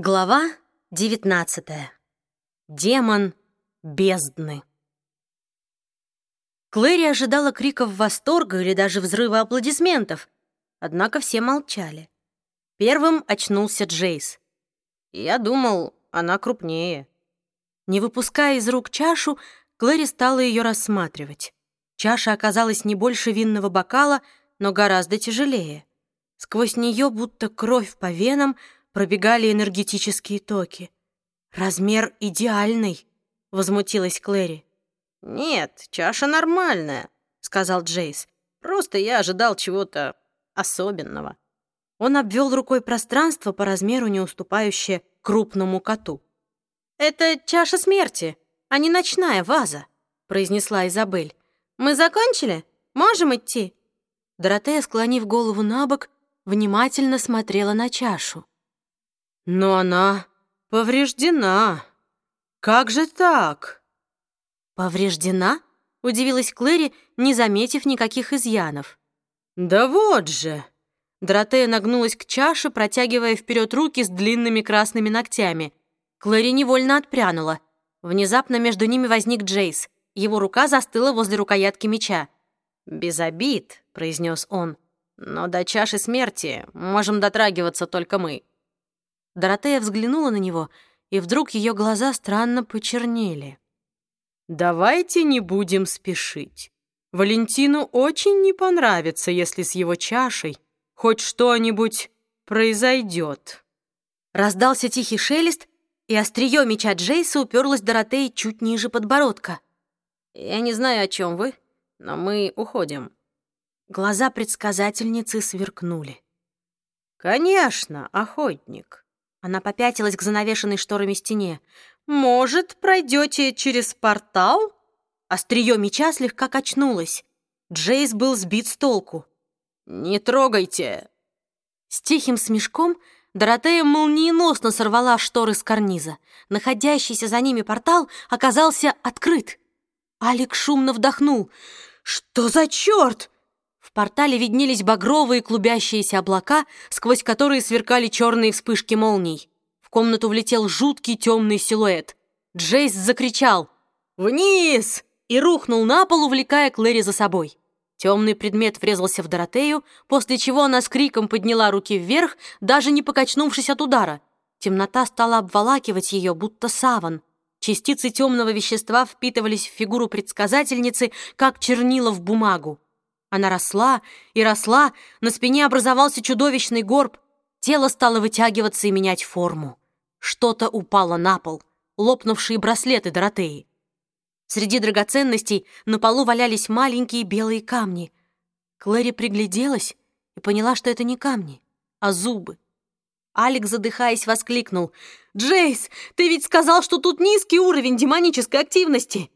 Глава 19. Демон бездны. Клэри ожидала криков восторга или даже взрыва аплодисментов, однако все молчали. Первым очнулся Джейс. Я думал, она крупнее. Не выпуская из рук чашу, Клэри стала ее рассматривать. Чаша оказалась не больше винного бокала, но гораздо тяжелее. Сквозь нее, будто кровь по венам, пробегали энергетические токи. «Размер идеальный», — возмутилась Клэри. «Нет, чаша нормальная», — сказал Джейс. «Просто я ожидал чего-то особенного». Он обвел рукой пространство по размеру, не уступающее крупному коту. «Это чаша смерти, а не ночная ваза», — произнесла Изабель. «Мы закончили? Можем идти?» Доротея, склонив голову на бок, внимательно смотрела на чашу. Но она повреждена. Как же так? Повреждена? Удивилась Клэри, не заметив никаких изъянов. Да вот же! Доротея нагнулась к чаше, протягивая вперед руки с длинными красными ногтями. Клэри невольно отпрянула. Внезапно между ними возник Джейс. Его рука застыла возле рукоятки меча. «Без обид», — произнес он. «Но до чаши смерти можем дотрагиваться только мы». Доротея взглянула на него, и вдруг ее глаза странно почернели. «Давайте не будем спешить. Валентину очень не понравится, если с его чашей хоть что-нибудь произойдет». Раздался тихий шелест, и острие меча Джейса уперлось Доротеи чуть ниже подбородка. «Я не знаю, о чем вы, но мы уходим». Глаза предсказательницы сверкнули. «Конечно, охотник. Она попятилась к занавешенной шторами стене. «Может, пройдете через портал?» Острие меча слегка качнулось. Джейс был сбит с толку. «Не трогайте!» С тихим смешком Доротея молниеносно сорвала шторы с карниза. Находящийся за ними портал оказался открыт. Алик шумно вдохнул. «Что за черт?» Портале виднелись багровые клубящиеся облака, сквозь которые сверкали черные вспышки молний. В комнату влетел жуткий темный силуэт. Джейс закричал «Вниз!» и рухнул на пол, увлекая Клэри за собой. Темный предмет врезался в Доротею, после чего она с криком подняла руки вверх, даже не покачнувшись от удара. Темнота стала обволакивать ее, будто саван. Частицы темного вещества впитывались в фигуру предсказательницы, как чернила в бумагу. Она росла и росла, на спине образовался чудовищный горб, тело стало вытягиваться и менять форму. Что-то упало на пол, лопнувшие браслеты Доротеи. Среди драгоценностей на полу валялись маленькие белые камни. Клэри пригляделась и поняла, что это не камни, а зубы. Алекс, задыхаясь, воскликнул. «Джейс, ты ведь сказал, что тут низкий уровень демонической активности!»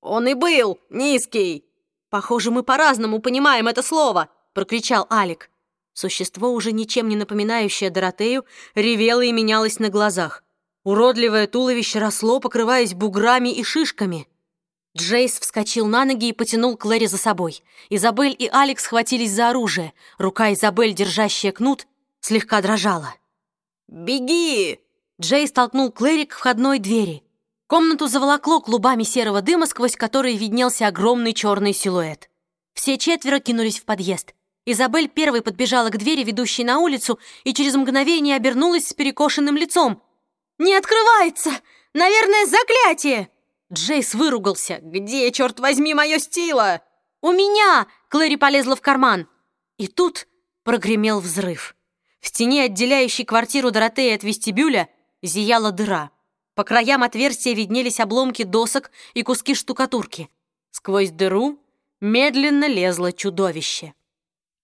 «Он и был низкий!» «Похоже, мы по-разному понимаем это слово!» — прокричал Алик. Существо, уже ничем не напоминающее Доротею, ревело и менялось на глазах. Уродливое туловище росло, покрываясь буграми и шишками. Джейс вскочил на ноги и потянул Клэри за собой. Изабель и Алекс схватились за оружие. Рука Изабель, держащая кнут, слегка дрожала. «Беги!» Джейс толкнул Клэри к входной двери. Комнату заволокло клубами серого дыма, сквозь который виднелся огромный черный силуэт. Все четверо кинулись в подъезд. Изабель первой подбежала к двери, ведущей на улицу, и через мгновение обернулась с перекошенным лицом. «Не открывается! Наверное, заклятие!» Джейс выругался. «Где, черт возьми, мое стило?» «У меня!» — Клэри полезла в карман. И тут прогремел взрыв. В стене, отделяющей квартиру Доротеи от вестибюля, зияла дыра. По краям отверстия виднелись обломки досок и куски штукатурки. Сквозь дыру медленно лезло чудовище.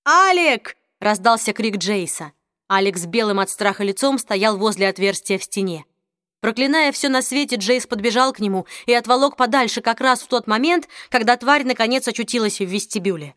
«Алек!» — раздался крик Джейса. Алекс белым от страха лицом стоял возле отверстия в стене. Проклиная все на свете, Джейс подбежал к нему и отволок подальше как раз в тот момент, когда тварь наконец очутилась в вестибюле.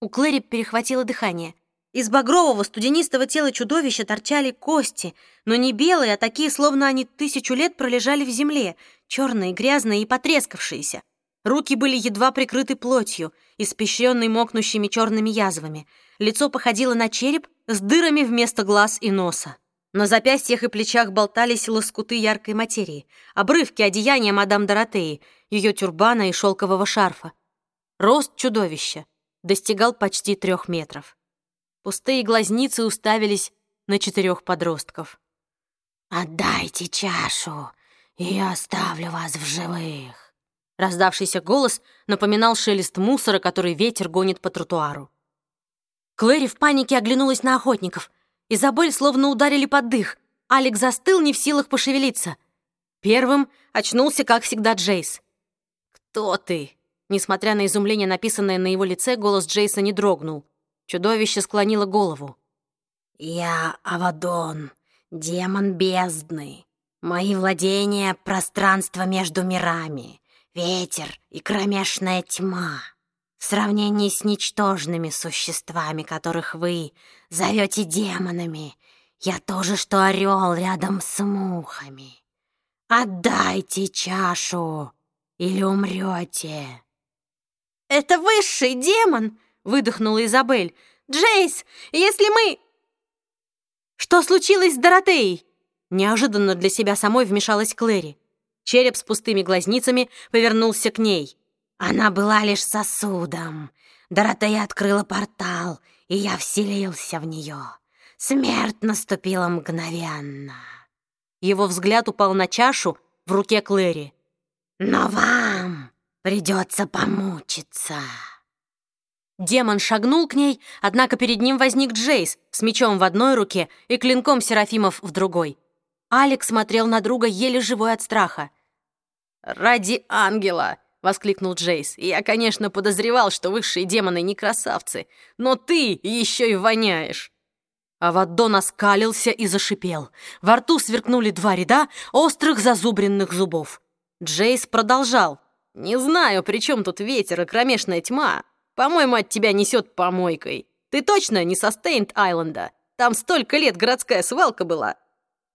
У Клэри перехватило дыхание. Из багрового студенистого тела чудовища торчали кости, но не белые, а такие, словно они тысячу лет пролежали в земле, черные, грязные и потрескавшиеся. Руки были едва прикрыты плотью, испещренной мокнущими черными язвами. Лицо походило на череп с дырами вместо глаз и носа. На запястьях и плечах болтались лоскуты яркой материи, обрывки одеяния мадам Доротеи, ее тюрбана и шелкового шарфа. Рост чудовища достигал почти трех метров. Пустые глазницы уставились на четырех подростков. «Отдайте чашу, и я оставлю вас в живых!» Раздавшийся голос напоминал шелест мусора, который ветер гонит по тротуару. Клэри в панике оглянулась на охотников. Изабель словно ударили под дых. Алекс застыл, не в силах пошевелиться. Первым очнулся, как всегда, Джейс. «Кто ты?» Несмотря на изумление, написанное на его лице, голос Джейса не дрогнул. Чудовище склонило голову. «Я Авадон, демон бездны. Мои владения — пространство между мирами, ветер и кромешная тьма. В сравнении с ничтожными существами, которых вы зовете демонами, я тоже, что орел рядом с мухами. Отдайте чашу или умрете. «Это высший демон!» — выдохнула Изабель. «Джейс, если мы...» «Что случилось с Доротеей?» Неожиданно для себя самой вмешалась Клэри. Череп с пустыми глазницами повернулся к ней. Она была лишь сосудом. Доротея открыла портал, и я вселился в нее. Смерть наступила мгновенно. Его взгляд упал на чашу в руке Клэри. «Но вам придется помучиться». Демон шагнул к ней, однако перед ним возник Джейс с мечом в одной руке и клинком Серафимов в другой. Алекс смотрел на друга еле живой от страха. «Ради ангела!» — воскликнул Джейс. «Я, конечно, подозревал, что высшие демоны не красавцы, но ты еще и воняешь!» Аваддон оскалился и зашипел. Во рту сверкнули два ряда острых зазубренных зубов. Джейс продолжал. «Не знаю, при чем тут ветер и кромешная тьма, по-моему, от тебя несет помойкой. Ты точно не со Стейнт-Айленда? Там столько лет городская свалка была».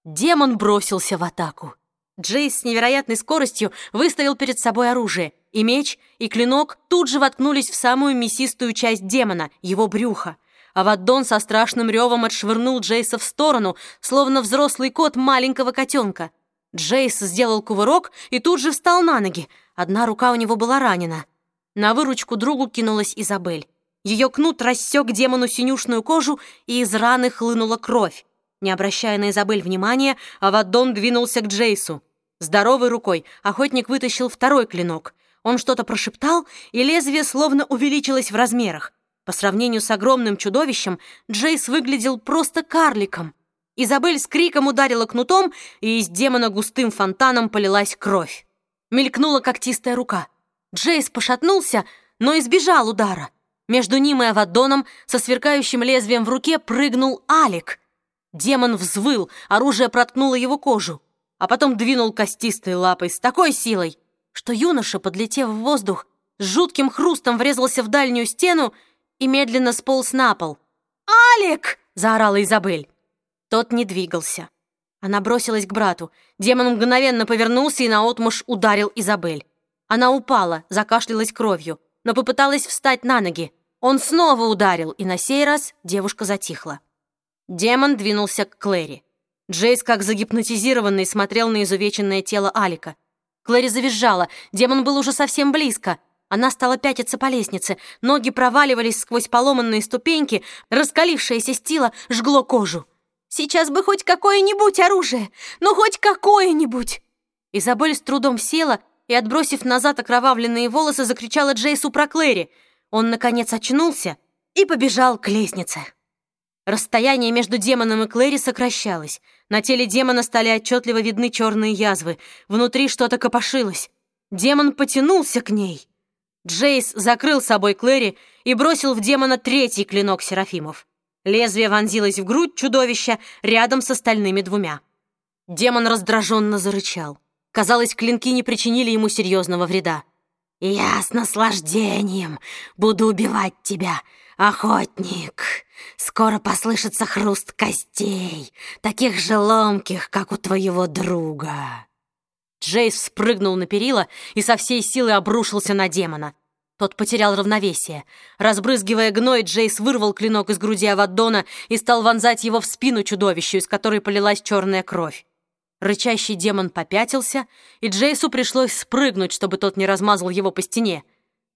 Демон бросился в атаку. Джейс с невероятной скоростью выставил перед собой оружие, и меч, и клинок тут же воткнулись в самую мясистую часть демона, его брюха. Аваддон со страшным ревом отшвырнул Джейса в сторону, словно взрослый кот маленького котенка. Джейс сделал кувырок и тут же встал на ноги. Одна рука у него была ранена. На выручку другу кинулась Изабель. Ее кнут рассек демону синюшную кожу, и из раны хлынула кровь. Не обращая на Изабель внимания, Аваддон двинулся к Джейсу. Здоровой рукой охотник вытащил второй клинок. Он что-то прошептал, и лезвие словно увеличилось в размерах. По сравнению с огромным чудовищем, Джейс выглядел просто карликом. Изабель с криком ударила кнутом, и из демона густым фонтаном полилась кровь. Мелькнула когтистая рука — Джейс пошатнулся, но избежал удара. Между ним и Авадоном со сверкающим лезвием в руке прыгнул Алик. Демон взвыл, оружие проткнуло его кожу, а потом двинул костистой лапой с такой силой, что юноша, подлетев в воздух, с жутким хрустом врезался в дальнюю стену и медленно сполз на пол. «Алик!» — заорала Изабель. Тот не двигался. Она бросилась к брату. Демон мгновенно повернулся и наотмашь ударил Изабель. Она упала, закашлялась кровью, но попыталась встать на ноги. Он снова ударил, и на сей раз девушка затихла. Демон двинулся к Клэри. Джейс, как загипнотизированный, смотрел на изувеченное тело Алика. Клэри завизжала, демон был уже совсем близко. Она стала пятиться по лестнице, ноги проваливались сквозь поломанные ступеньки, раскалившееся стило жгло кожу. «Сейчас бы хоть какое-нибудь оружие! Ну, хоть какое-нибудь!» Изабель с трудом села и, отбросив назад окровавленные волосы, закричала Джейсу про Клэри. Он, наконец, очнулся и побежал к лестнице. Расстояние между демоном и Клэри сокращалось. На теле демона стали отчетливо видны черные язвы. Внутри что-то копошилось. Демон потянулся к ней. Джейс закрыл собой Клэри и бросил в демона третий клинок Серафимов. Лезвие вонзилось в грудь чудовища рядом с остальными двумя. Демон раздраженно зарычал. Казалось, клинки не причинили ему серьезного вреда. «Я с наслаждением буду убивать тебя, охотник. Скоро послышится хруст костей, таких же ломких, как у твоего друга». Джейс спрыгнул на перила и со всей силы обрушился на демона. Тот потерял равновесие. Разбрызгивая гной, Джейс вырвал клинок из груди Аваддона и стал вонзать его в спину чудовищу, из которой полилась черная кровь. Рычащий демон попятился, и Джейсу пришлось спрыгнуть, чтобы тот не размазал его по стене.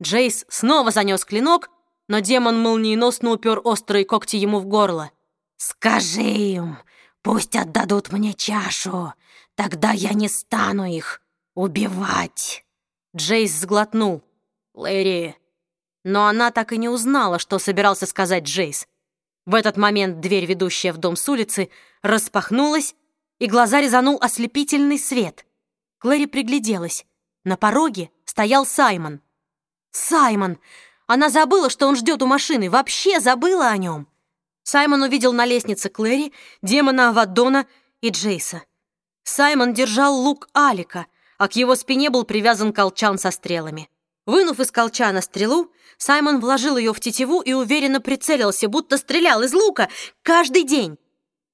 Джейс снова занес клинок, но демон молниеносно упер острые когти ему в горло. «Скажи им, пусть отдадут мне чашу, тогда я не стану их убивать!» Джейс сглотнул. «Лэри...» Но она так и не узнала, что собирался сказать Джейс. В этот момент дверь, ведущая в дом с улицы, распахнулась, и глаза резанул ослепительный свет. Клэри пригляделась. На пороге стоял Саймон. «Саймон!» Она забыла, что он ждет у машины, вообще забыла о нем. Саймон увидел на лестнице Клэри, демона Авадона и Джейса. Саймон держал лук Алика, а к его спине был привязан колчан со стрелами. Вынув из колчана стрелу, Саймон вложил ее в тетиву и уверенно прицелился, будто стрелял из лука каждый день.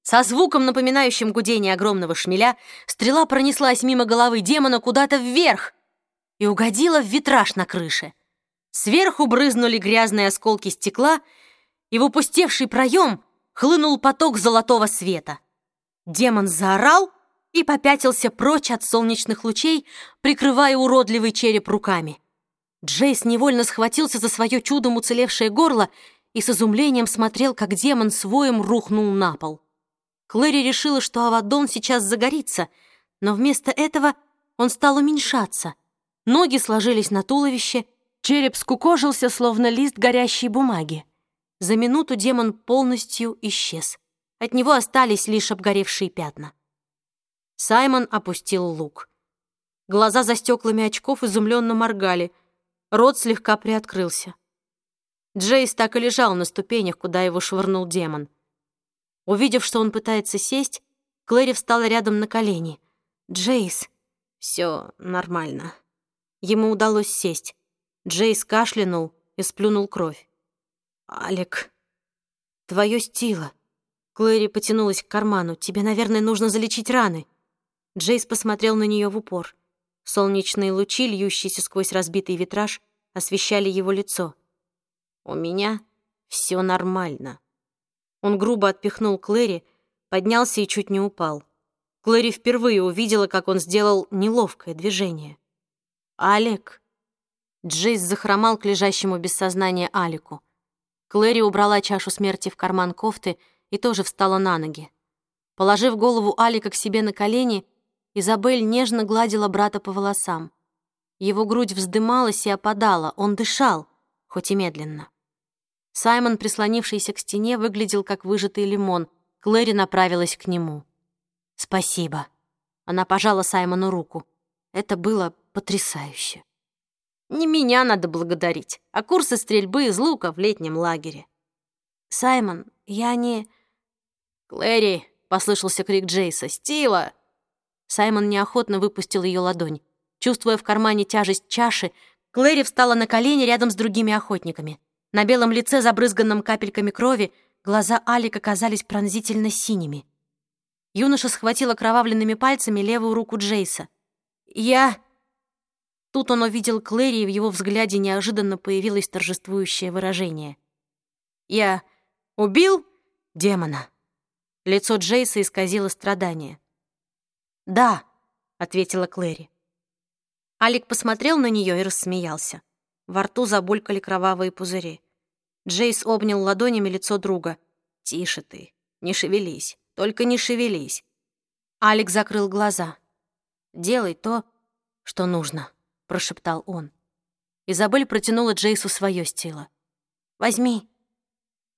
Со звуком, напоминающим гудение огромного шмеля, стрела пронеслась мимо головы демона куда-то вверх и угодила в витраж на крыше. Сверху брызнули грязные осколки стекла, и в упустевший проем хлынул поток золотого света. Демон заорал и попятился прочь от солнечных лучей, прикрывая уродливый череп руками. Джейс невольно схватился за свое чудом уцелевшее горло и с изумлением смотрел, как демон своим рухнул на пол. Клэри решила, что Авадон сейчас загорится, но вместо этого он стал уменьшаться. Ноги сложились на туловище, череп скукожился, словно лист горящей бумаги. За минуту демон полностью исчез. От него остались лишь обгоревшие пятна. Саймон опустил лук. Глаза за стеклами очков изумленно моргали — Рот слегка приоткрылся. Джейс так и лежал на ступенях, куда его швырнул демон. Увидев, что он пытается сесть, Клэри встала рядом на колени. «Джейс!» «Все нормально». Ему удалось сесть. Джейс кашлянул и сплюнул кровь. «Алек, твое стило». Клэри потянулась к карману. «Тебе, наверное, нужно залечить раны». Джейс посмотрел на нее в упор. Солнечные лучи, льющиеся сквозь разбитый витраж, освещали его лицо. «У меня все нормально». Он грубо отпихнул Клэри, поднялся и чуть не упал. Клэри впервые увидела, как он сделал неловкое движение. «Алек!» Джейс захромал к лежащему без сознания Алику. Клэри убрала чашу смерти в карман кофты и тоже встала на ноги. Положив голову Алика к себе на колени, Изабель нежно гладила брата по волосам. Его грудь вздымалась и опадала, он дышал, хоть и медленно. Саймон, прислонившийся к стене, выглядел как выжатый лимон. Клэри направилась к нему. «Спасибо». Она пожала Саймону руку. Это было потрясающе. «Не меня надо благодарить, а курсы стрельбы из лука в летнем лагере». «Саймон, я не...» «Клэри!» — послышался крик Джейса. «Стила! Саймон неохотно выпустил ее ладонь. Чувствуя в кармане тяжесть чаши, Клэри встала на колени рядом с другими охотниками. На белом лице, забрызганном капельками крови, глаза Алика казались пронзительно синими. Юноша схватил окровавленными пальцами левую руку Джейса. «Я...» Тут он увидел Клэри, и в его взгляде неожиданно появилось торжествующее выражение. «Я убил демона?» Лицо Джейса исказило страдание. «Да», — ответила Клэри. Алик посмотрел на нее и рассмеялся. Во рту забулькали кровавые пузыри. Джейс обнял ладонями лицо друга. «Тише ты, не шевелись, только не шевелись». Алик закрыл глаза. «Делай то, что нужно», — прошептал он. Изабель протянула Джейсу свое стило. «Возьми».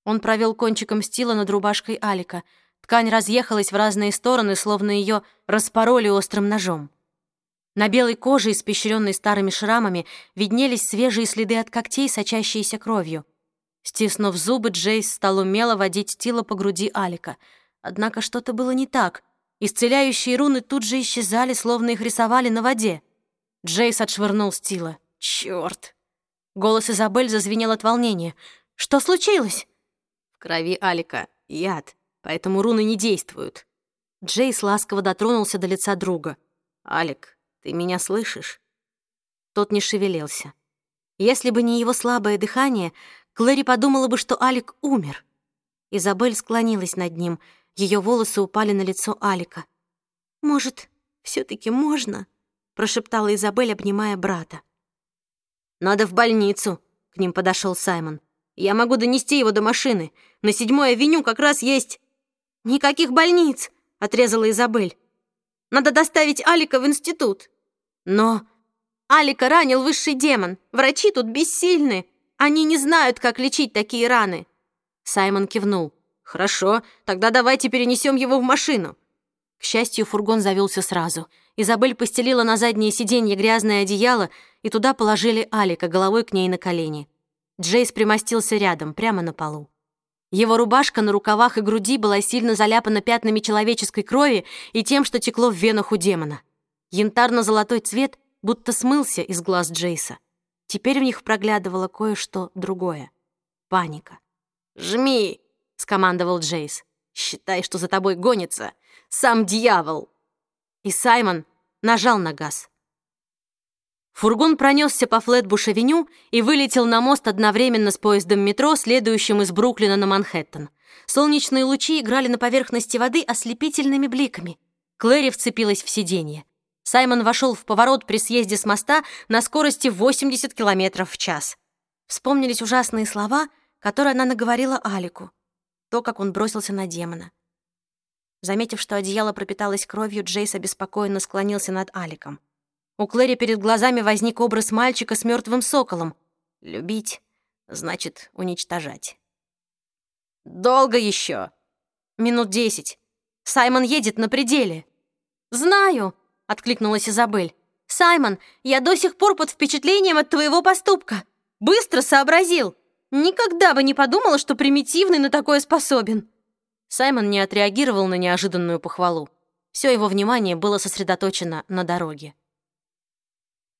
Он провел кончиком стила над рубашкой Алика — Ткань разъехалась в разные стороны, словно ее распороли острым ножом. На белой коже, испещренной старыми шрамами, виднелись свежие следы от когтей, сочащиеся кровью. Стиснув зубы, Джейс стал умело водить Стила по груди Алика. Однако что-то было не так. Исцеляющие руны тут же исчезали, словно их рисовали на воде. Джейс отшвырнул Стила. «Чёрт!» Голос Изабель зазвенел от волнения. «Что случилось?» «В крови Алика яд поэтому руны не действуют». Джейс ласково дотронулся до лица друга. «Алик, ты меня слышишь?» Тот не шевелился. Если бы не его слабое дыхание, Клэри подумала бы, что Алик умер. Изабель склонилась над ним, ее волосы упали на лицо Алика. «Может, все таки можно?» — прошептала Изабель, обнимая брата. «Надо в больницу», — к ним подошел Саймон. «Я могу донести его до машины. На седьмой авеню как раз есть...» «Никаких больниц!» — отрезала Изабель. «Надо доставить Алика в институт». «Но...» «Алика ранил высший демон. Врачи тут бессильны. Они не знают, как лечить такие раны». Саймон кивнул. «Хорошо, тогда давайте перенесем его в машину». К счастью, фургон завелся сразу. Изабель постелила на заднее сиденье грязное одеяло, и туда положили Алика головой к ней на колени. Джейс примостился рядом, прямо на полу. Его рубашка на рукавах и груди была сильно заляпана пятнами человеческой крови и тем, что текло в венах у демона. Янтарно-золотой цвет будто смылся из глаз Джейса. Теперь в них проглядывало кое-что другое. Паника. «Жми!» — скомандовал Джейс. «Считай, что за тобой гонится сам дьявол!» И Саймон нажал на газ. Фургон пронесся по Флетбуш-авеню и вылетел на мост одновременно с поездом метро, следующим из Бруклина на Манхэттен. Солнечные лучи играли на поверхности воды ослепительными бликами. Клэри вцепилась в сиденье. Саймон вошел в поворот при съезде с моста на скорости 80 км в час. Вспомнились ужасные слова, которые она наговорила Алику. То, как он бросился на демона. Заметив, что одеяло пропиталось кровью, Джейс обеспокоенно склонился над Аликом. У Клэри перед глазами возник образ мальчика с мертвым соколом. Любить значит уничтожать. «Долго еще?» «Минут десять. Саймон едет на пределе». «Знаю», — откликнулась Изабель. «Саймон, я до сих пор под впечатлением от твоего поступка. Быстро сообразил. Никогда бы не подумала, что примитивный на такое способен». Саймон не отреагировал на неожиданную похвалу. Все его внимание было сосредоточено на дороге.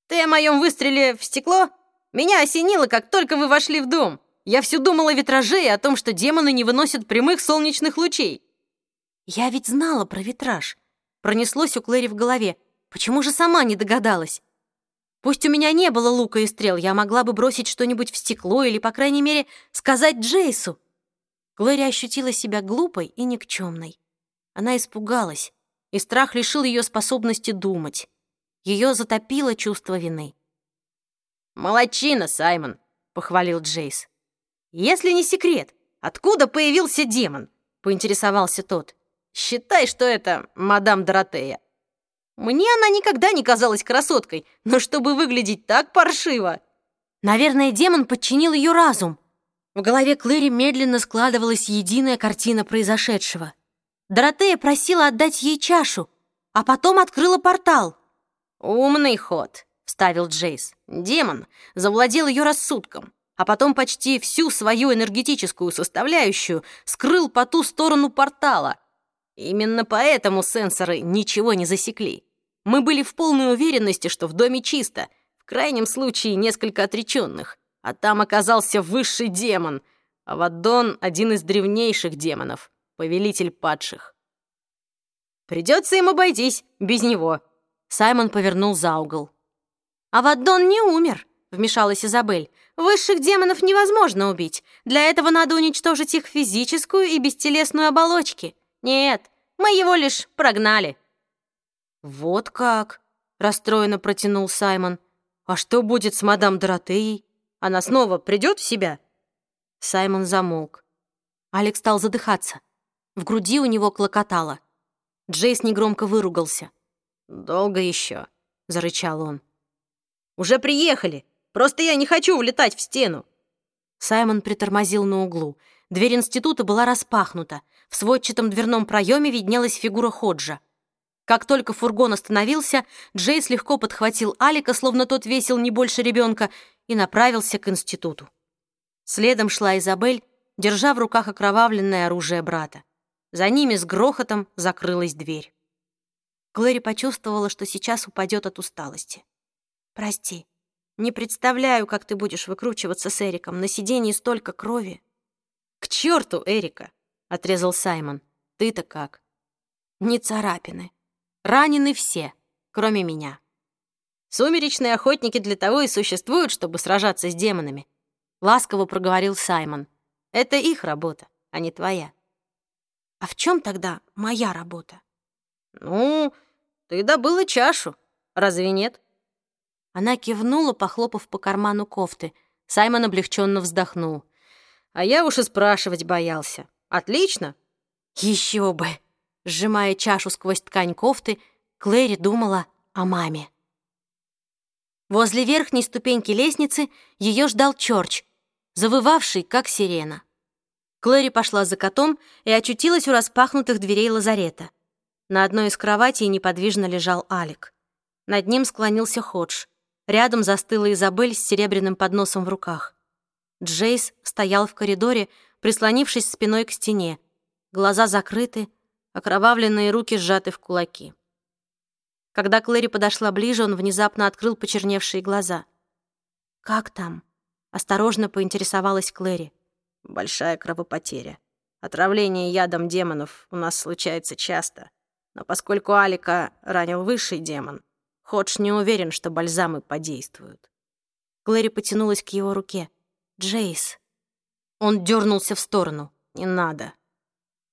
«Ты о моем выстреле в стекло? Меня осенило, как только вы вошли в дом. Я все думала о витраже и о том, что демоны не выносят прямых солнечных лучей». «Я ведь знала про витраж». Пронеслось у Клэри в голове. Почему же сама не догадалась? Пусть у меня не было лука и стрел, я могла бы бросить что-нибудь в стекло или, по крайней мере, сказать Джейсу. Глория ощутила себя глупой и никчемной. Она испугалась, и страх лишил ее способности думать. Ее затопило чувство вины. «Молодчина, Саймон!» — похвалил Джейс. «Если не секрет, откуда появился демон?» — поинтересовался тот. «Считай, что это мадам Доротея. Мне она никогда не казалась красоткой, но чтобы выглядеть так паршиво...» «Наверное, демон подчинил ее разум». В голове Клэри медленно складывалась единая картина произошедшего. Доротея просила отдать ей чашу, а потом открыла портал. «Умный ход», — вставил Джейс. «Демон завладел ее рассудком, а потом почти всю свою энергетическую составляющую скрыл по ту сторону портала. Именно поэтому сенсоры ничего не засекли. Мы были в полной уверенности, что в доме чисто, в крайнем случае несколько отреченных, а там оказался высший демон, а один из древнейших демонов, повелитель падших. Придется им обойтись без него, Саймон повернул за угол. «А не умер», — вмешалась Изабель. «Высших демонов невозможно убить. Для этого надо уничтожить их физическую и бестелесную оболочки. Нет, мы его лишь прогнали». «Вот как?» — расстроенно протянул Саймон. «А что будет с мадам Доротеей? Она снова придет в себя?» Саймон замолк. Алекс стал задыхаться. В груди у него клокотало. Джейс негромко выругался. «Долго еще», — зарычал он. «Уже приехали! Просто я не хочу влетать в стену!» Саймон притормозил на углу. Дверь института была распахнута. В сводчатом дверном проеме виднелась фигура Ходжа. Как только фургон остановился, Джейс легко подхватил Алика, словно тот весил не больше ребенка, и направился к институту. Следом шла Изабель, держа в руках окровавленное оружие брата. За ними с грохотом закрылась дверь. Глэри почувствовала, что сейчас упадет от усталости. «Прости, не представляю, как ты будешь выкручиваться с Эриком. На сиденье столько крови». «К черту, Эрика!» — отрезал Саймон. «Ты-то как?» «Не царапины. Ранены все, кроме меня». Сумеречные охотники для того и существуют, чтобы сражаться с демонами. Ласково проговорил Саймон. Это их работа, а не твоя. А в чем тогда моя работа? Ну, ты добыла чашу. Разве нет? Она кивнула, похлопав по карману кофты. Саймон облегченно вздохнул. А я уж и спрашивать боялся. Отлично. Еще бы. Сжимая чашу сквозь ткань кофты, Клэри думала о маме. Возле верхней ступеньки лестницы ее ждал Чорч, завывавший, как сирена. Клэри пошла за котом и очутилась у распахнутых дверей лазарета. На одной из кроватей неподвижно лежал Алик. Над ним склонился Ходж. Рядом застыла Изабель с серебряным подносом в руках. Джейс стоял в коридоре, прислонившись спиной к стене. Глаза закрыты, окровавленные руки сжаты в кулаки. Когда Клэри подошла ближе, он внезапно открыл почерневшие глаза. «Как там?» — осторожно поинтересовалась Клэри. «Большая кровопотеря. Отравление ядом демонов у нас случается часто. Но поскольку Алика ранил высший демон, Ходж не уверен, что бальзамы подействуют». Клэри потянулась к его руке. «Джейс». Он дернулся в сторону. «Не надо».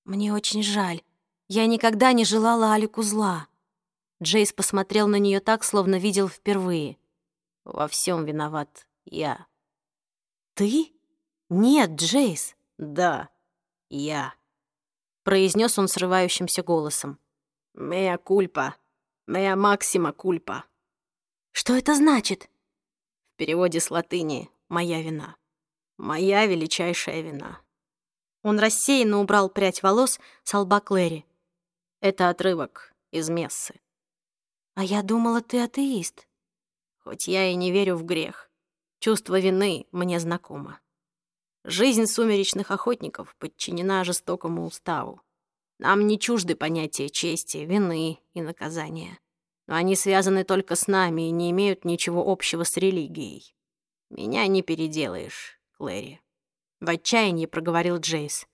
«Мне очень жаль. Я никогда не желала Алику зла». Джейс посмотрел на нее так, словно видел впервые. «Во всем виноват я». «Ты? Нет, Джейс». «Да, я», — произнес он срывающимся голосом. «Мея кульпа, мея максима кульпа». «Что это значит?» В переводе с латыни «моя вина». «Моя величайшая вина». Он рассеянно убрал прядь волос с лба Клэри. Это отрывок из мессы. «А я думала, ты атеист». Хоть я и не верю в грех, чувство вины мне знакомо. Жизнь сумеречных охотников подчинена жестокому уставу. Нам не чужды понятия чести, вины и наказания. Но они связаны только с нами и не имеют ничего общего с религией. Меня не переделаешь, Клэри. В отчаянии проговорил Джейс.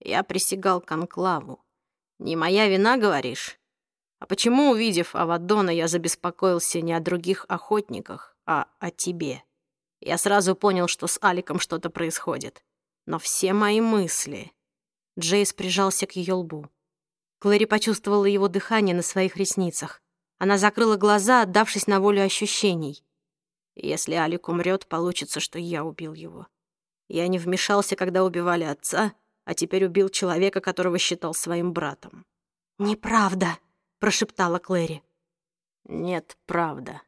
Я присягал конклаву. Не моя вина, говоришь? А почему, увидев Авадона, я забеспокоился не о других охотниках, а о тебе? Я сразу понял, что с Аликом что-то происходит. Но все мои мысли... Джейс прижался к ее лбу. Клэри почувствовала его дыхание на своих ресницах. Она закрыла глаза, отдавшись на волю ощущений. Если Алик умрет, получится, что я убил его. Я не вмешался, когда убивали отца, а теперь убил человека, которого считал своим братом. «Неправда», прошептала Клэри. «Нет, правда».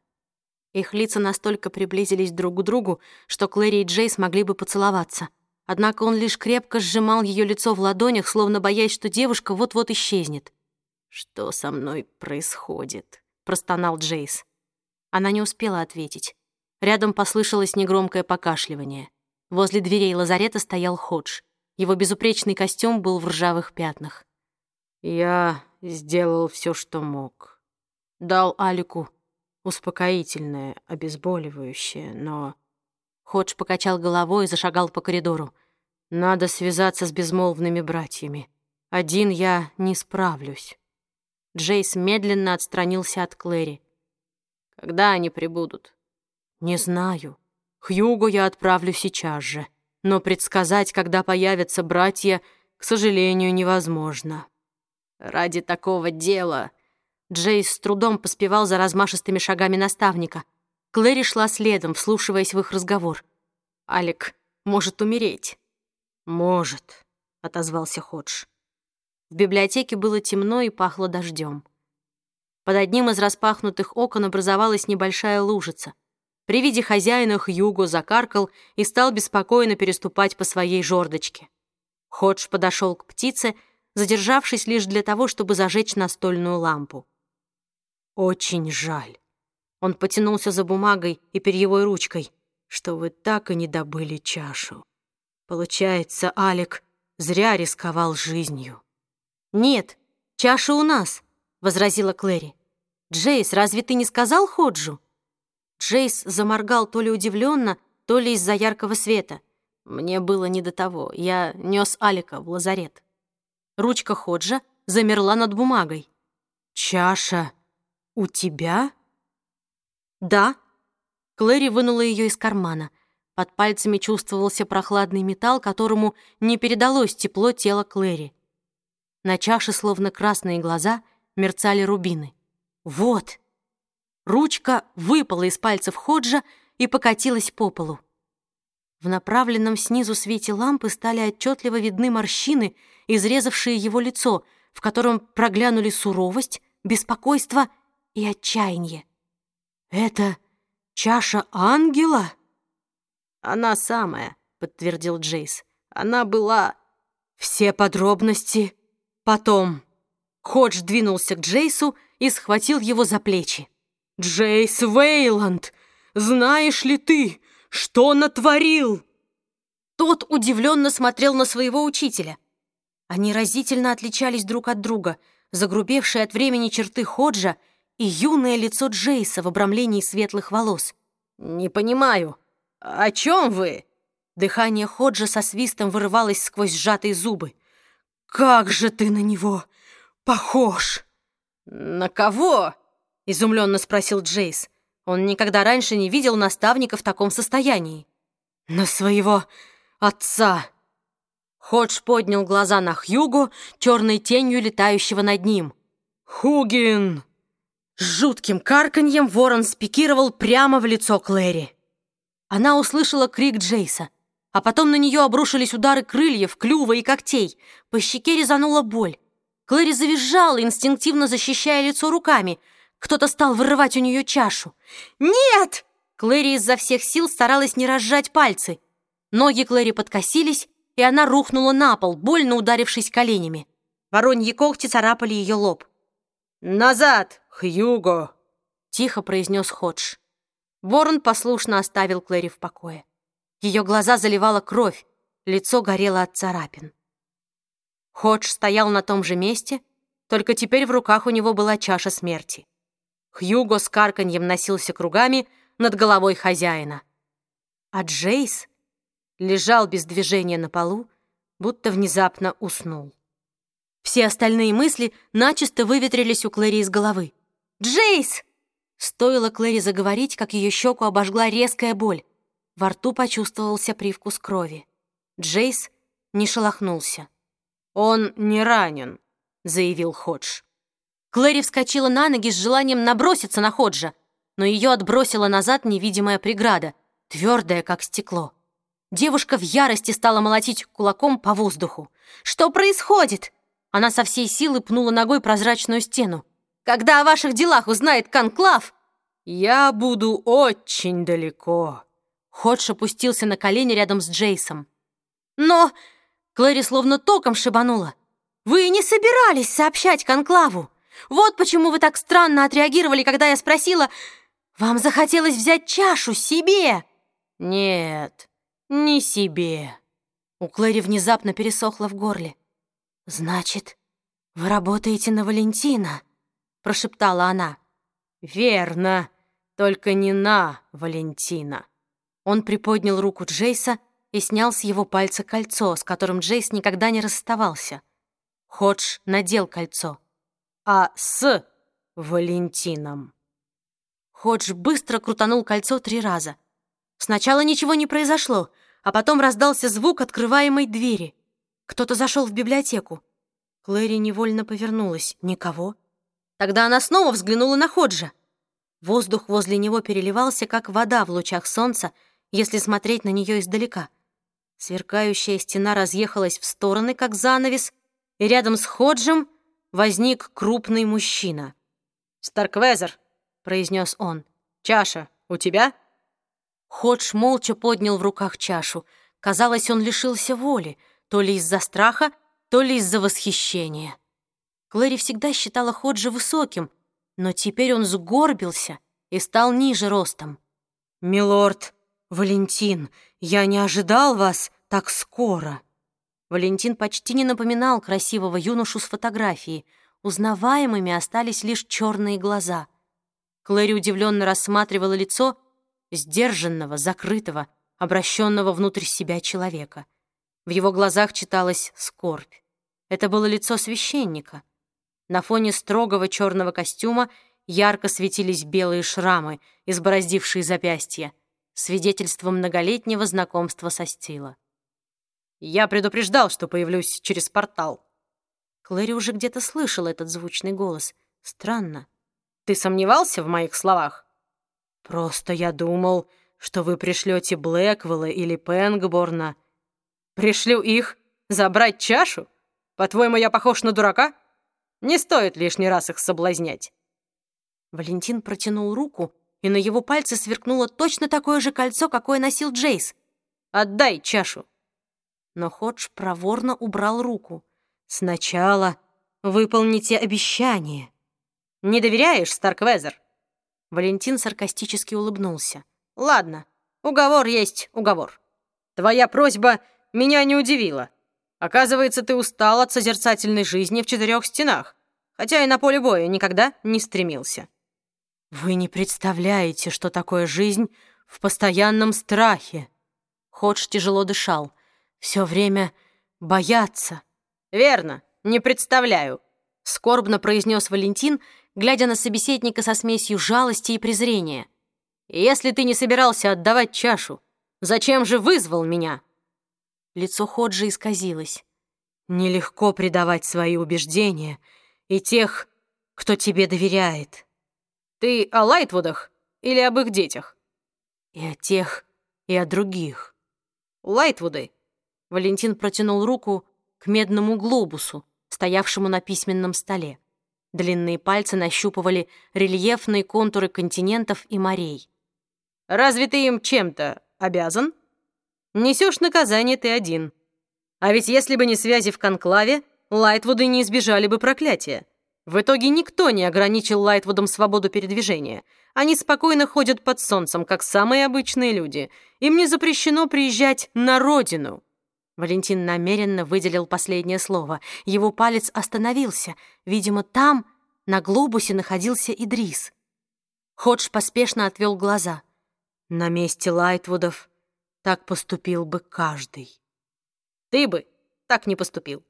Их лица настолько приблизились друг к другу, что Клэри и Джей смогли бы поцеловаться. Однако он лишь крепко сжимал ее лицо в ладонях, словно боясь, что девушка вот-вот исчезнет. «Что со мной происходит?» — простонал Джейс. Она не успела ответить. Рядом послышалось негромкое покашливание. Возле дверей лазарета стоял Ходж. Его безупречный костюм был в ржавых пятнах. «Я сделал все, что мог. Дал Алику успокоительное, обезболивающее, но...» Ходж покачал головой и зашагал по коридору. «Надо связаться с безмолвными братьями. Один я не справлюсь». Джейс медленно отстранился от Клэри. «Когда они прибудут?» «Не знаю. Хьюго я отправлю сейчас же. Но предсказать, когда появятся братья, к сожалению, невозможно». Ради такого дела...» Джейс с трудом поспевал за размашистыми шагами наставника. Клэри шла следом, вслушиваясь в их разговор. «Алик может умереть». «Может», — отозвался Ходж. В библиотеке было темно и пахло дождем. Под одним из распахнутых окон образовалась небольшая лужица. При виде хозяина Хьюго закаркал и стал беспокойно переступать по своей жердочке. Ходж подошел к птице задержавшись лишь для того, чтобы зажечь настольную лампу. «Очень жаль». Он потянулся за бумагой и перьевой ручкой, что вы так и не добыли чашу. Получается, Алик зря рисковал жизнью. «Нет, чаша у нас», — возразила Клэри. «Джейс, разве ты не сказал Ходжу?» Джейс заморгал то ли удивленно, то ли из-за яркого света. «Мне было не до того. Я нес Алика в лазарет». Ручка Ходжа замерла над бумагой. «Чаша у тебя?» «Да». Клэри вынула ее из кармана. Под пальцами чувствовался прохладный металл, которому не передалось тепло тела Клэри. На чаше, словно красные глаза, мерцали рубины. «Вот!» Ручка выпала из пальцев Ходжа и покатилась по полу. В направленном снизу свете лампы стали отчетливо видны морщины, изрезавшие его лицо, в котором проглянули суровость, беспокойство и отчаяние. «Это чаша ангела?» «Она самая», — подтвердил Джейс. «Она была...» «Все подробности потом». Ходж двинулся к Джейсу и схватил его за плечи. «Джейс Вейланд, знаешь ли ты, что натворил?» Тот удивленно смотрел на своего учителя. Они разительно отличались друг от друга, загрубевшие от времени черты Ходжа и юное лицо Джейса в обрамлении светлых волос. «Не понимаю, о чем вы?» Дыхание Ходжа со свистом вырывалось сквозь сжатые зубы. «Как же ты на него похож!» «На кого?» — изумленно спросил Джейс. Он никогда раньше не видел наставника в таком состоянии. «На своего отца!» Ходж поднял глаза на Хьюгу, черной тенью летающего над ним. «Хугин!» С жутким карканьем ворон спикировал прямо в лицо Клэри. Она услышала крик Джейса, а потом на нее обрушились удары крыльев, клюва и когтей. По щеке резанула боль. Клэри завизжала, инстинктивно защищая лицо руками — кто-то стал вырывать у нее чашу. «Нет!» Клэри изо всех сил старалась не разжать пальцы. Ноги Клэри подкосились, и она рухнула на пол, больно ударившись коленями. Вороньи когти царапали ее лоб. «Назад, Хьюго!» — тихо произнес Ходж. Ворон послушно оставил Клэри в покое. Ее глаза заливала кровь, лицо горело от царапин. Ходж стоял на том же месте, только теперь в руках у него была чаша смерти. Хьюго с карканьем носился кругами над головой хозяина. А Джейс лежал без движения на полу, будто внезапно уснул. Все остальные мысли начисто выветрились у Клэри из головы. «Джейс!» Стоило Клэри заговорить, как ее щеку обожгла резкая боль. Во рту почувствовался привкус крови. Джейс не шелохнулся. «Он не ранен», — заявил Ходж. Клэри вскочила на ноги с желанием наброситься на Ходжа, но ее отбросила назад невидимая преграда, твердая, как стекло. Девушка в ярости стала молотить кулаком по воздуху. «Что происходит?» Она со всей силы пнула ногой прозрачную стену. «Когда о ваших делах узнает Конклав?» «Я буду очень далеко». Ходж опустился на колени рядом с Джейсом. «Но...» Клэри словно током шибанула. «Вы не собирались сообщать Конклаву!» Вот почему вы так странно отреагировали, когда я спросила, «Вам захотелось взять чашу себе?» «Нет, не себе». У Клэри внезапно пересохло в горле. «Значит, вы работаете на Валентина?» прошептала она. «Верно, только не на Валентина». Он приподнял руку Джейса и снял с его пальца кольцо, с которым Джейс никогда не расставался. Ходж надел кольцо а с Валентином. Ходж быстро крутанул кольцо три раза. Сначала ничего не произошло, а потом раздался звук открываемой двери. Кто-то зашел в библиотеку. Клэри невольно повернулась. Никого. Тогда она снова взглянула на Ходжа. Воздух возле него переливался, как вода в лучах солнца, если смотреть на нее издалека. Сверкающая стена разъехалась в стороны, как занавес, и рядом с Ходжем возник крупный мужчина. «Старквезер», — произнес он, — «чаша у тебя?» Ходж молча поднял в руках чашу. Казалось, он лишился воли, то ли из-за страха, то ли из-за восхищения. Клэри всегда считала Ходжа высоким, но теперь он сгорбился и стал ниже ростом. «Милорд, Валентин, я не ожидал вас так скоро!» Валентин почти не напоминал красивого юношу с фотографии. Узнаваемыми остались лишь черные глаза. Клэри удивленно рассматривала лицо сдержанного, закрытого, обращенного внутрь себя человека. В его глазах читалась скорбь. Это было лицо священника. На фоне строгого черного костюма ярко светились белые шрамы, избороздившие запястья, свидетельство многолетнего знакомства со Стила. «Я предупреждал, что появлюсь через портал». Клэри уже где-то слышал этот звучный голос. Странно. «Ты сомневался в моих словах?» «Просто я думал, что вы пришлете Блэквелла или Пэнгборна». «Пришлю их забрать чашу? По-твоему, я похож на дурака? Не стоит лишний раз их соблазнять». Валентин протянул руку, и на его пальце сверкнуло точно такое же кольцо, какое носил Джейс. «Отдай чашу!» Но Ходж проворно убрал руку. «Сначала выполните обещание». «Не доверяешь, Старквезер?» Валентин саркастически улыбнулся. «Ладно, уговор есть уговор. Твоя просьба меня не удивила. Оказывается, ты устал от созерцательной жизни в четырех стенах, хотя и на поле боя никогда не стремился. Вы не представляете, что такое жизнь в постоянном страхе. Ходж тяжело дышал. Все время бояться. Верно, не представляю. Скорбно произнес Валентин, глядя на собеседника со смесью жалости и презрения. «Если ты не собирался отдавать чашу, зачем же вызвал меня?» Лицо Ходжи исказилось. «Нелегко предавать свои убеждения и тех, кто тебе доверяет». Ты о Лайтвудах или об их детях? И о тех, и о других. Лайтвуды. Валентин протянул руку к медному глобусу, стоявшему на письменном столе. Длинные пальцы нащупывали рельефные контуры континентов и морей. «Разве ты им чем-то обязан? Несешь наказание ты один. А ведь если бы не связи в конклаве, Лайтвуды не избежали бы проклятия. В итоге никто не ограничил Лайтвудом свободу передвижения. Они спокойно ходят под солнцем, как самые обычные люди. Им не запрещено приезжать на родину. Валентин намеренно выделил последнее слово. Его палец остановился. Видимо, там, на глобусе, находился Идрис. Ходж поспешно отвел глаза. На месте Лайтвудов так поступил бы каждый. Ты бы так не поступил.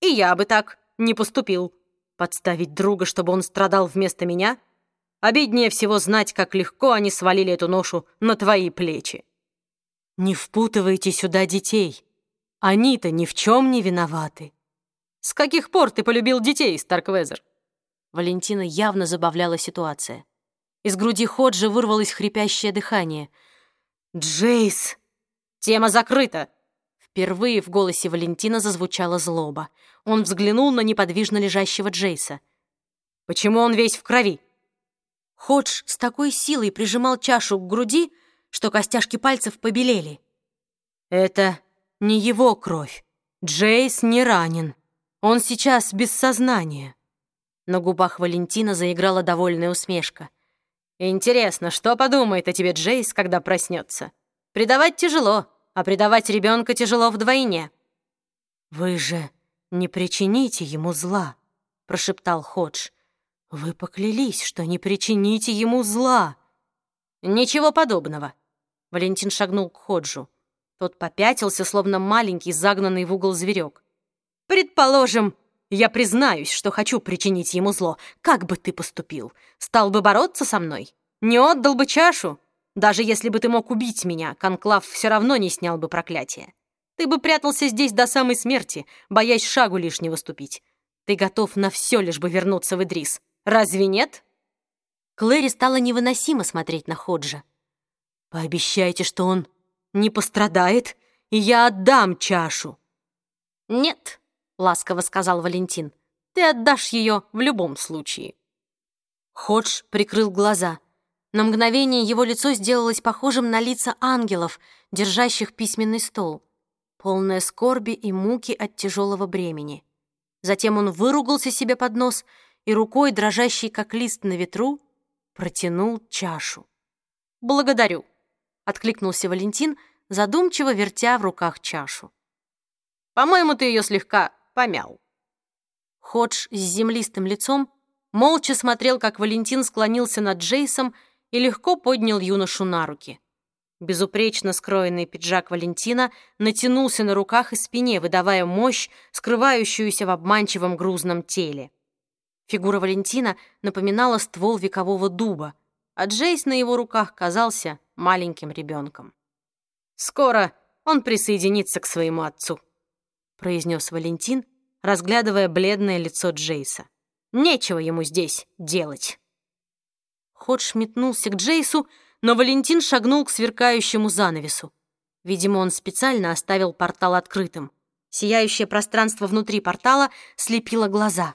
И я бы так не поступил. Подставить друга, чтобы он страдал вместо меня? Обиднее всего знать, как легко они свалили эту ношу на твои плечи. Не впутывайте сюда детей. Они-то ни в чем не виноваты. С каких пор ты полюбил детей, Старквезер? Валентина явно забавляла ситуация. Из груди Ходжи вырвалось хрипящее дыхание. «Джейс!» «Тема закрыта!» Впервые в голосе Валентина зазвучала злоба. Он взглянул на неподвижно лежащего Джейса. «Почему он весь в крови?» Ходж с такой силой прижимал чашу к груди, что костяшки пальцев побелели. «Это не его кровь. Джейс не ранен. Он сейчас без сознания». На губах Валентина заиграла довольная усмешка. «Интересно, что подумает о тебе Джейс, когда проснется? Предавать тяжело, а предавать ребенка тяжело вдвойне». «Вы же не причините ему зла», — прошептал Ходж. «Вы поклялись, что не причините ему зла». «Ничего подобного». Валентин шагнул к Ходжу. Тот попятился, словно маленький, загнанный в угол зверек. «Предположим, я признаюсь, что хочу причинить ему зло. Как бы ты поступил? Стал бы бороться со мной? Не отдал бы чашу? Даже если бы ты мог убить меня, Конклав все равно не снял бы проклятие. Ты бы прятался здесь до самой смерти, боясь шагу лишнего ступить. Ты готов на все, лишь бы вернуться в Идрис. Разве нет?» Клэри стало невыносимо смотреть на Ходжа. «Пообещайте, что он не пострадает, и я отдам чашу». «Нет», — ласково сказал Валентин, — «ты отдашь ее в любом случае». Ходж прикрыл глаза — на мгновение его лицо сделалось похожим на лица ангелов, держащих письменный стол, полное скорби и муки от тяжелого бремени. Затем он выругался себе под нос и рукой, дрожащей как лист на ветру, протянул чашу. «Благодарю», — откликнулся Валентин, задумчиво вертя в руках чашу. «По-моему, ты ее слегка помял». Ходж с землистым лицом молча смотрел, как Валентин склонился над Джейсом и легко поднял юношу на руки. Безупречно скроенный пиджак Валентина натянулся на руках и спине, выдавая мощь, скрывающуюся в обманчивом грузном теле. Фигура Валентина напоминала ствол векового дуба, а Джейс на его руках казался маленьким ребенком. «Скоро он присоединится к своему отцу», — произнес Валентин, разглядывая бледное лицо Джейса. «Нечего ему здесь делать». Ходж метнулся к Джейсу, но Валентин шагнул к сверкающему занавесу. Видимо, он специально оставил портал открытым. Сияющее пространство внутри портала слепило глаза.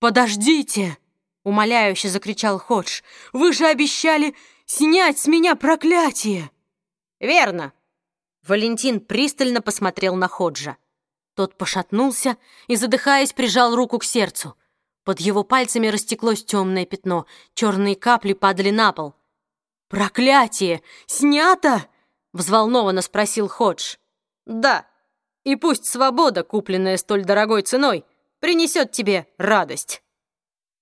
«Подождите!» — умоляюще закричал Ходж. «Вы же обещали снять с меня проклятие!» «Верно!» Валентин пристально посмотрел на Ходжа. Тот пошатнулся и, задыхаясь, прижал руку к сердцу. Под его пальцами растеклось темное пятно, черные капли падали на пол. «Проклятие! Снято!» — взволнованно спросил Ходж. «Да, и пусть свобода, купленная столь дорогой ценой, принесет тебе радость».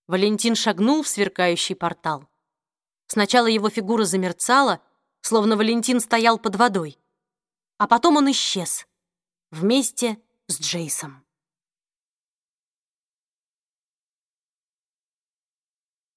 Валентин шагнул в сверкающий портал. Сначала его фигура замерцала, словно Валентин стоял под водой, а потом он исчез вместе с Джейсом.